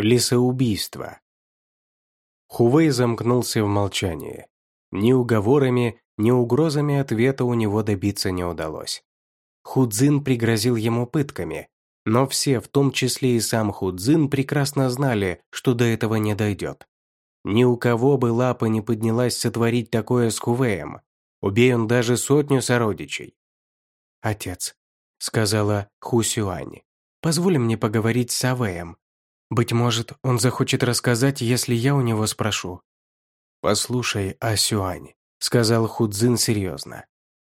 Лесоубийство. Хувей замкнулся в молчании. Ни уговорами, ни угрозами ответа у него добиться не удалось. Худзин пригрозил ему пытками, но все, в том числе и сам Худзин, прекрасно знали, что до этого не дойдет. Ни у кого бы лапа не поднялась сотворить такое с Хувеем. Убей он даже сотню сородичей. «Отец», — сказала Хусюань, — «позволь мне поговорить с Авеем. Быть может, он захочет рассказать, если я у него спрошу». «Послушай, Асюань», — сказал Худзин серьезно.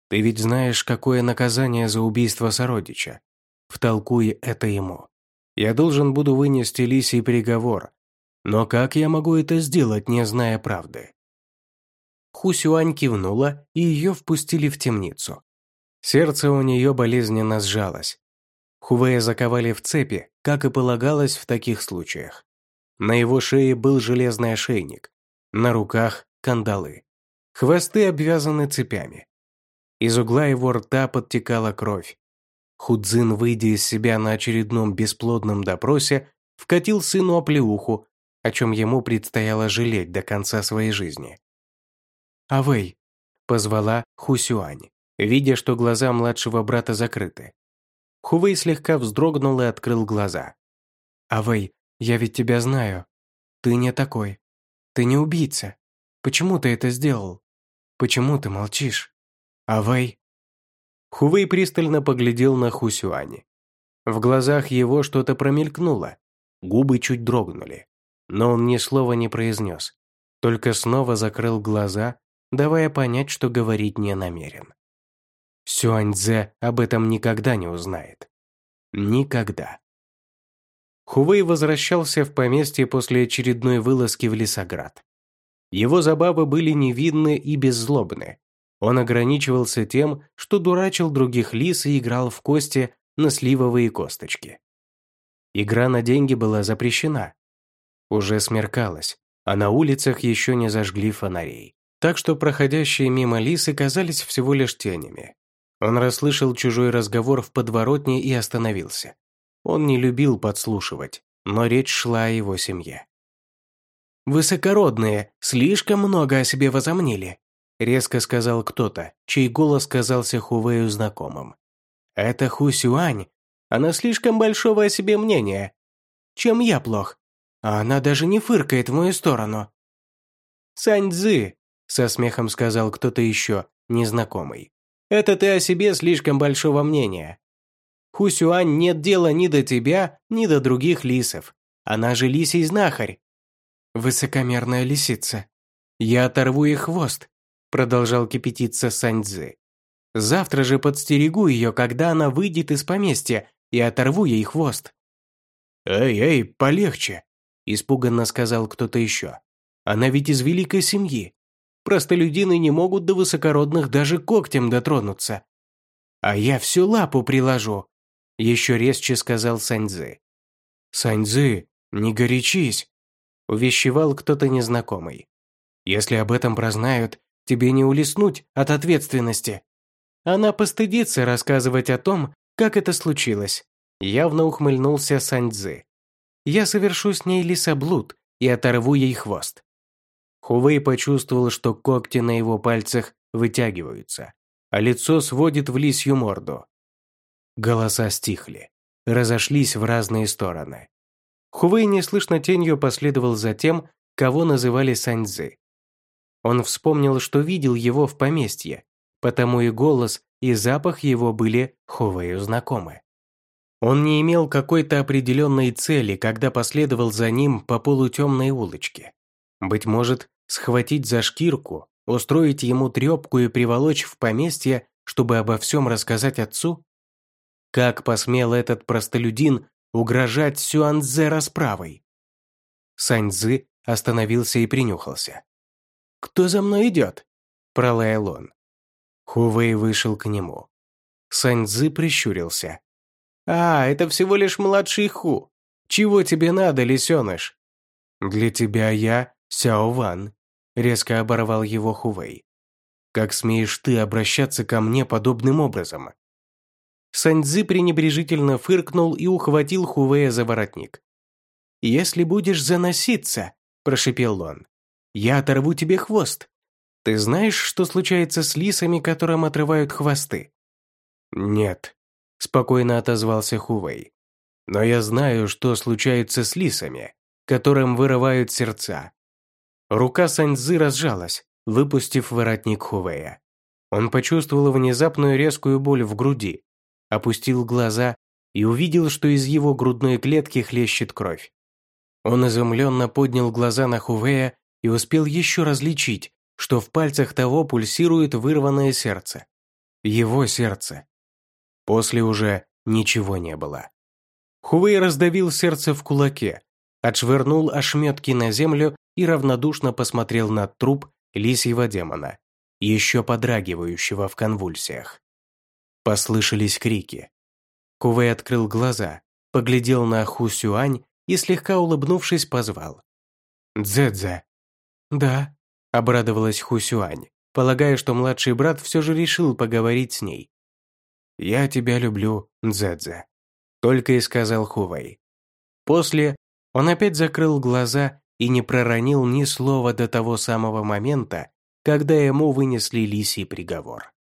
«Ты ведь знаешь, какое наказание за убийство сородича. Втолкуй это ему. Я должен буду вынести лисий приговор. Но как я могу это сделать, не зная правды?» Хусюань кивнула, и ее впустили в темницу. Сердце у нее болезненно сжалось. Хувея заковали в цепи, как и полагалось в таких случаях. На его шее был железный ошейник, на руках – кандалы. Хвосты обвязаны цепями. Из угла его рта подтекала кровь. Худзин, выйдя из себя на очередном бесплодном допросе, вкатил сыну оплеуху, о чем ему предстояло жалеть до конца своей жизни. «Авэй!» – позвала Хусюань, видя, что глаза младшего брата закрыты. Хувей слегка вздрогнул и открыл глаза. «Авэй, я ведь тебя знаю. Ты не такой. Ты не убийца. Почему ты это сделал? Почему ты молчишь? Авэй?» Хувей пристально поглядел на Хусюани. В глазах его что-то промелькнуло, губы чуть дрогнули, но он ни слова не произнес, только снова закрыл глаза, давая понять, что говорить не намерен. Сюаньцзе об этом никогда не узнает. Никогда. Хувей возвращался в поместье после очередной вылазки в Лесоград. Его забавы были невинны и беззлобны. Он ограничивался тем, что дурачил других лис и играл в кости на сливовые косточки. Игра на деньги была запрещена. Уже смеркалось, а на улицах еще не зажгли фонарей. Так что проходящие мимо лисы казались всего лишь тенями. Он расслышал чужой разговор в подворотне и остановился. Он не любил подслушивать, но речь шла о его семье. «Высокородные, слишком много о себе возомнили», резко сказал кто-то, чей голос казался Хувею знакомым. «Это Ху Сюань. Она слишком большого о себе мнения. Чем я плох? А она даже не фыркает в мою сторону». «Сань Цзы», со смехом сказал кто-то еще, незнакомый. Это ты о себе слишком большого мнения. Хусюань нет дела ни до тебя, ни до других лисов. Она же лисий знахарь. Высокомерная лисица. Я оторву ей хвост, продолжал кипятиться Саньцзы. Завтра же подстерегу ее, когда она выйдет из поместья, и оторву ей хвост. «Эй, эй, полегче!» – испуганно сказал кто-то еще. «Она ведь из великой семьи. Простолюдины не могут до высокородных даже когтем дотронуться. А я всю лапу приложу, еще резче сказал Саньзы. Саньзы, не горячись, увещевал кто-то незнакомый. Если об этом прознают, тебе не улеснуть от ответственности. Она постыдится рассказывать о том, как это случилось. Явно ухмыльнулся Саньцзы. Я совершу с ней лесоблуд и оторву ей хвост. Хувей почувствовал, что когти на его пальцах вытягиваются, а лицо сводит в лисью морду. Голоса стихли, разошлись в разные стороны. Хувей неслышно тенью последовал за тем, кого называли Саньцзы. Он вспомнил, что видел его в поместье, потому и голос, и запах его были Хувею знакомы. Он не имел какой-то определенной цели, когда последовал за ним по полутемной улочке. Быть может, схватить за шкирку, устроить ему трепку и приволочь в поместье, чтобы обо всем рассказать отцу? Как посмел этот простолюдин угрожать Сюанзе расправой? Саньцзы остановился и принюхался. «Кто за мной идет?» – пролаял он. Хувей вышел к нему. Саньцзы прищурился. «А, это всего лишь младший Ху. Чего тебе надо, лисеныш?» «Для тебя я Сяо Ван», – резко оборвал его Хувей. «Как смеешь ты обращаться ко мне подобным образом?» Саньцзы пренебрежительно фыркнул и ухватил Хувея за воротник. «Если будешь заноситься», – прошепел он, – «я оторву тебе хвост. Ты знаешь, что случается с лисами, которым отрывают хвосты?» «Нет», – спокойно отозвался Хувей. «Но я знаю, что случается с лисами, которым вырывают сердца». Рука Саньзы разжалась, выпустив воротник Хувея. Он почувствовал внезапную резкую боль в груди, опустил глаза и увидел, что из его грудной клетки хлещет кровь. Он изумленно поднял глаза на Хувея и успел еще различить, что в пальцах того пульсирует вырванное сердце. Его сердце. После уже ничего не было. Хувей раздавил сердце в кулаке, отшвырнул ошметки на землю и равнодушно посмотрел на труп лисьего демона, еще подрагивающего в конвульсиях. Послышались крики. Кувей открыл глаза, поглядел на Ху Сюань и, слегка улыбнувшись, позвал. «Дзэдзе». «Да», – обрадовалась Хусюань, полагая, что младший брат все же решил поговорить с ней. «Я тебя люблю, Дзэдзе», – только и сказал Хувей. После он опять закрыл глаза и не проронил ни слова до того самого момента, когда ему вынесли лисий приговор.